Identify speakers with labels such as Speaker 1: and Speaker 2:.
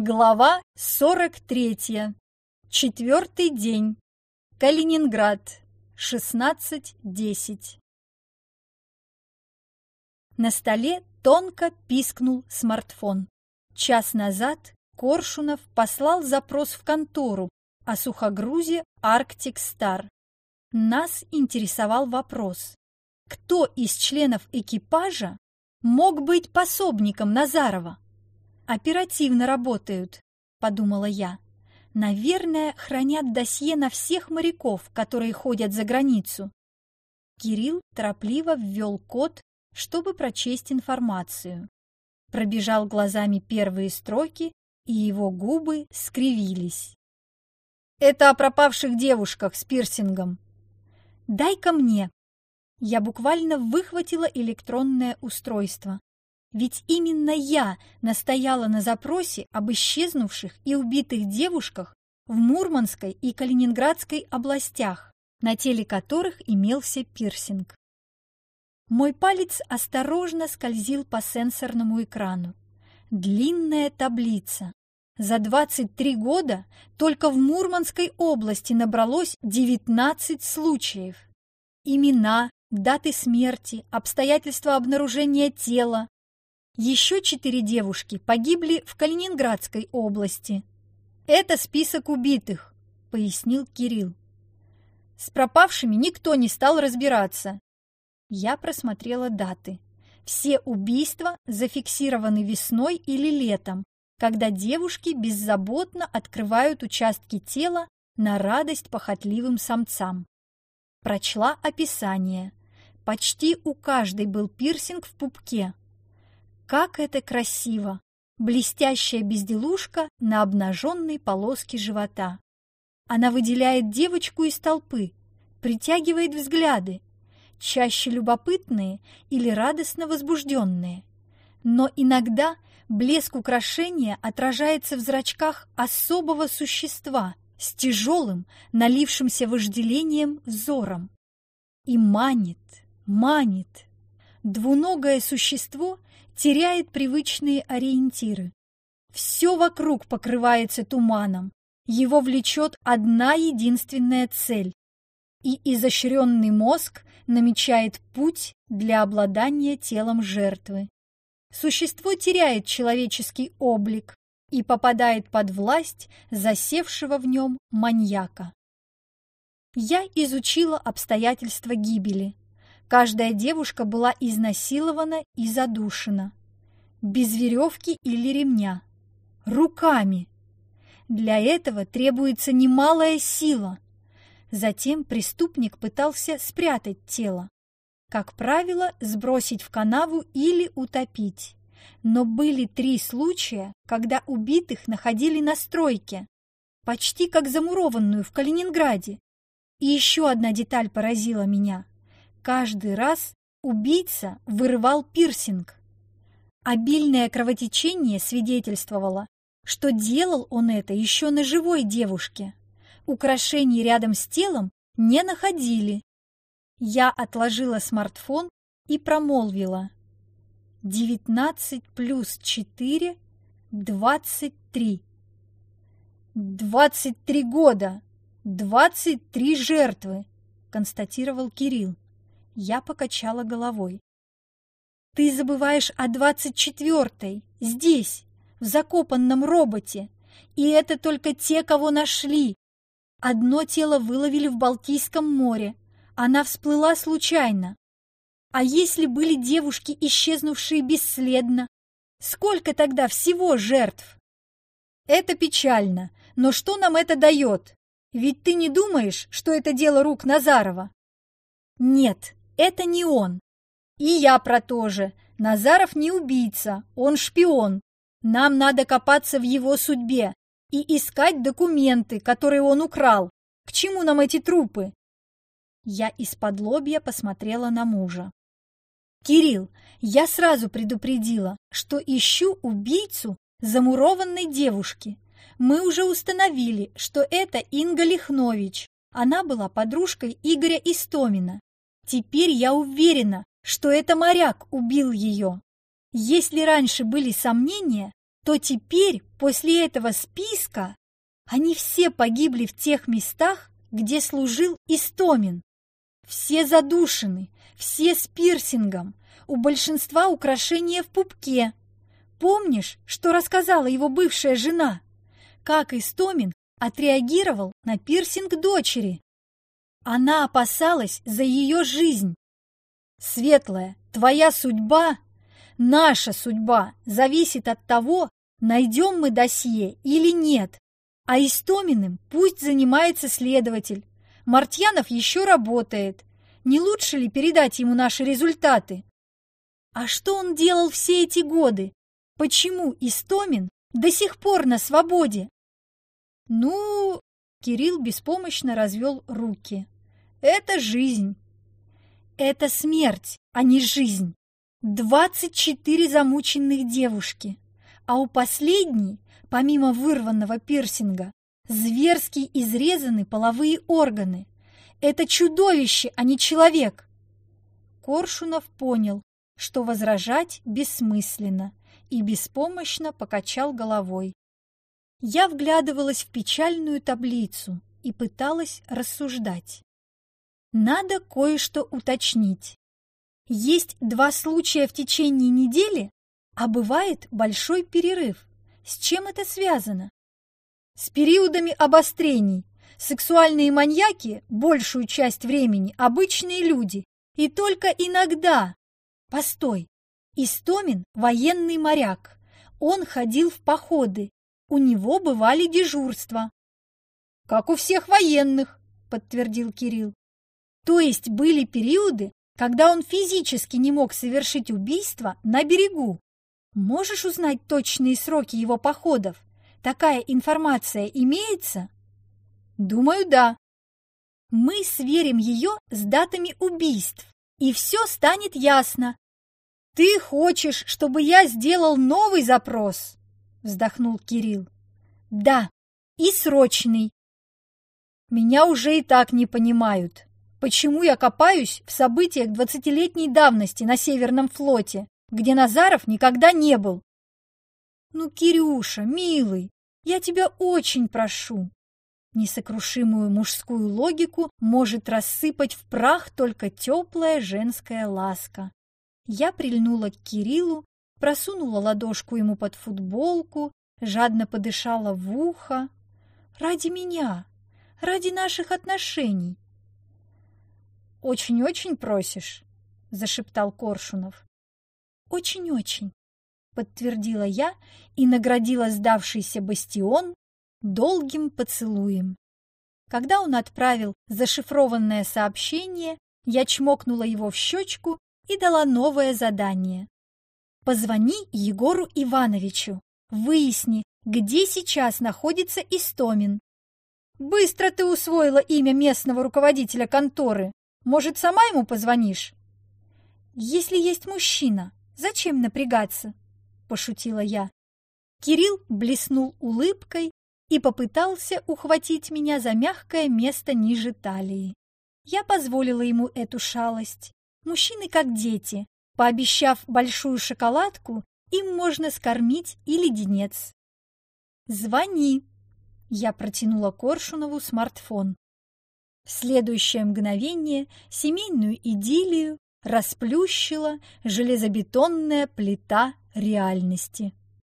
Speaker 1: Глава 43. Четвертый день. Калининград. 16.10. На столе тонко пискнул смартфон. Час назад Коршунов послал запрос в контору о сухогрузе «Арктик Стар». Нас интересовал вопрос, кто из членов экипажа мог быть пособником Назарова? «Оперативно работают», — подумала я. «Наверное, хранят досье на всех моряков, которые ходят за границу». Кирилл торопливо ввел код, чтобы прочесть информацию. Пробежал глазами первые строки, и его губы скривились. «Это о пропавших девушках с пирсингом». «Дай-ка мне». Я буквально выхватила электронное устройство. Ведь именно я настояла на запросе об исчезнувших и убитых девушках в Мурманской и Калининградской областях, на теле которых имелся пирсинг. Мой палец осторожно скользил по сенсорному экрану. Длинная таблица. За 23 года только в Мурманской области набралось 19 случаев. Имена, даты смерти, обстоятельства обнаружения тела, еще четыре девушки погибли в Калининградской области. Это список убитых, пояснил Кирилл. С пропавшими никто не стал разбираться. Я просмотрела даты. Все убийства зафиксированы весной или летом, когда девушки беззаботно открывают участки тела на радость похотливым самцам. Прочла описание. Почти у каждой был пирсинг в пупке, как это красиво! Блестящая безделушка на обнаженной полоске живота. Она выделяет девочку из толпы, притягивает взгляды, чаще любопытные или радостно возбужденные. Но иногда блеск украшения отражается в зрачках особого существа с тяжелым, налившимся вожделением взором. И манит, манит. Двуногое существо теряет привычные ориентиры. Все вокруг покрывается туманом, его влечет одна единственная цель. И изощренный мозг намечает путь для обладания телом жертвы. Существо теряет человеческий облик и попадает под власть засевшего в нем маньяка. Я изучила обстоятельства гибели – Каждая девушка была изнасилована и задушена. Без веревки или ремня. Руками. Для этого требуется немалая сила. Затем преступник пытался спрятать тело. Как правило, сбросить в канаву или утопить. Но были три случая, когда убитых находили на стройке, почти как замурованную в Калининграде. И еще одна деталь поразила меня. Каждый раз убийца вырывал пирсинг. Обильное кровотечение свидетельствовало, что делал он это еще на живой девушке. Украшений рядом с телом не находили. Я отложила смартфон и промолвила. «Девятнадцать плюс четыре — двадцать три». «Двадцать три года! Двадцать три жертвы!» — констатировал Кирилл. Я покачала головой. «Ты забываешь о двадцать четвертой, здесь, в закопанном роботе, и это только те, кого нашли. Одно тело выловили в Балтийском море, она всплыла случайно. А если были девушки, исчезнувшие бесследно? Сколько тогда всего жертв? Это печально, но что нам это дает? Ведь ты не думаешь, что это дело рук Назарова? Нет, это не он. И я про то же. Назаров не убийца, он шпион. Нам надо копаться в его судьбе и искать документы, которые он украл. К чему нам эти трупы? Я из-под лобья посмотрела на мужа. «Кирилл, я сразу предупредила, что ищу убийцу замурованной девушки. Мы уже установили, что это Инга Лихнович. Она была подружкой Игоря Истомина. Теперь я уверена, что это моряк убил ее. Если раньше были сомнения, то теперь, после этого списка, они все погибли в тех местах, где служил Истомин. Все задушены, все с пирсингом, у большинства украшения в пупке. Помнишь, что рассказала его бывшая жена? Как Истомин отреагировал на пирсинг дочери? Она опасалась за ее жизнь. Светлая, твоя судьба, наша судьба зависит от того, найдем мы досье или нет. А Истоминым пусть занимается следователь. Мартьянов еще работает. Не лучше ли передать ему наши результаты? А что он делал все эти годы? Почему Истомин до сих пор на свободе? Ну, Кирилл беспомощно развел руки. Это жизнь. Это смерть, а не жизнь. Двадцать четыре замученных девушки. А у последней Помимо вырванного пирсинга, зверски изрезаны половые органы. Это чудовище, а не человек. Коршунов понял, что возражать бессмысленно, и беспомощно покачал головой. Я вглядывалась в печальную таблицу и пыталась рассуждать. Надо кое-что уточнить. Есть два случая в течение недели, а бывает большой перерыв. С чем это связано? С периодами обострений. Сексуальные маньяки большую часть времени обычные люди. И только иногда... Постой. Истомин – военный моряк. Он ходил в походы. У него бывали дежурства. «Как у всех военных», – подтвердил Кирилл. То есть были периоды, когда он физически не мог совершить убийство на берегу. Можешь узнать точные сроки его походов? Такая информация имеется? Думаю, да. Мы сверим ее с датами убийств, и все станет ясно. Ты хочешь, чтобы я сделал новый запрос? Вздохнул Кирилл. Да, и срочный. Меня уже и так не понимают. Почему я копаюсь в событиях двадцатилетней давности на Северном флоте? где Назаров никогда не был. Ну, Кирюша, милый, я тебя очень прошу. Несокрушимую мужскую логику может рассыпать в прах только теплая женская ласка. Я прильнула к Кириллу, просунула ладошку ему под футболку, жадно подышала в ухо. Ради меня, ради наших отношений. «Очень-очень просишь?» – зашептал Коршунов. «Очень-очень», — подтвердила я и наградила сдавшийся бастион долгим поцелуем. Когда он отправил зашифрованное сообщение, я чмокнула его в щечку и дала новое задание. «Позвони Егору Ивановичу, выясни, где сейчас находится Истомин». «Быстро ты усвоила имя местного руководителя конторы. Может, сама ему позвонишь?» «Если есть мужчина, Зачем напрягаться?» – пошутила я. Кирилл блеснул улыбкой и попытался ухватить меня за мягкое место ниже талии. Я позволила ему эту шалость. Мужчины как дети. Пообещав большую шоколадку, им можно скормить и леденец. «Звони!» Я протянула Коршунову смартфон. В следующее мгновение семейную идиллию расплющила железобетонная плита реальности.